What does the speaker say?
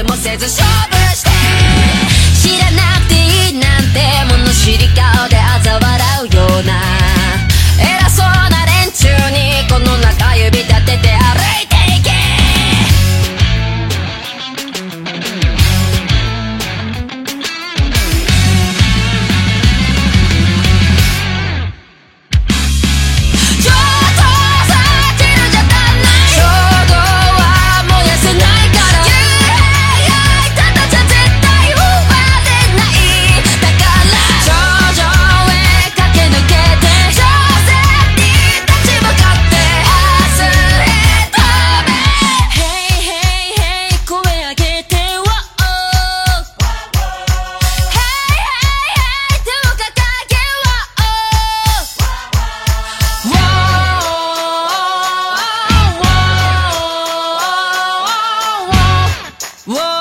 emoções, os jovens. Whoa!